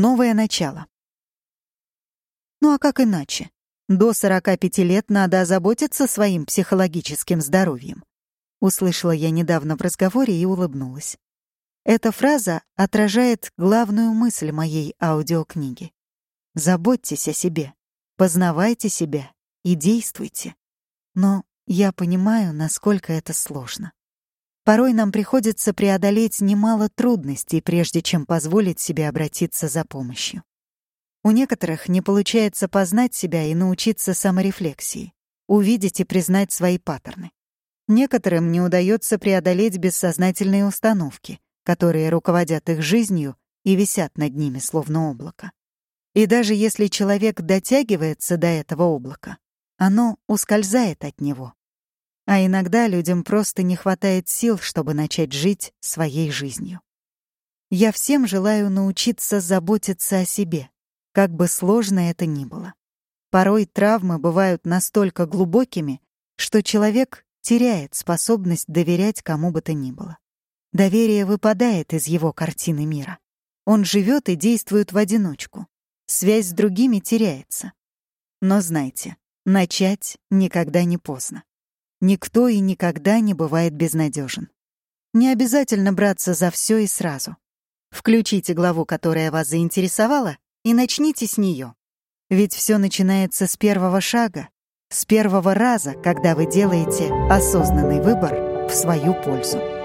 Новое начало. Ну а как иначе? До 45 лет надо озаботиться своим психологическим здоровьем. Услышала я недавно в разговоре и улыбнулась. Эта фраза отражает главную мысль моей аудиокниги. Заботьтесь о себе, познавайте себя и действуйте. Но я понимаю, насколько это сложно. Порой нам приходится преодолеть немало трудностей, прежде чем позволить себе обратиться за помощью. У некоторых не получается познать себя и научиться саморефлексии, увидеть и признать свои паттерны. Некоторым не удается преодолеть бессознательные установки, которые руководят их жизнью и висят над ними словно облако. И даже если человек дотягивается до этого облака, оно ускользает от него, а иногда людям просто не хватает сил, чтобы начать жить своей жизнью. Я всем желаю научиться заботиться о себе, как бы сложно это ни было. Порой травмы бывают настолько глубокими, что человек теряет способность доверять кому бы то ни было. Доверие выпадает из его картины мира. Он живет и действует в одиночку. Связь с другими теряется. Но знайте, начать никогда не поздно. Никто и никогда не бывает безнадежен. Не обязательно браться за все и сразу. Включите главу, которая вас заинтересовала, и начните с нее. Ведь все начинается с первого шага, с первого раза, когда вы делаете осознанный выбор в свою пользу.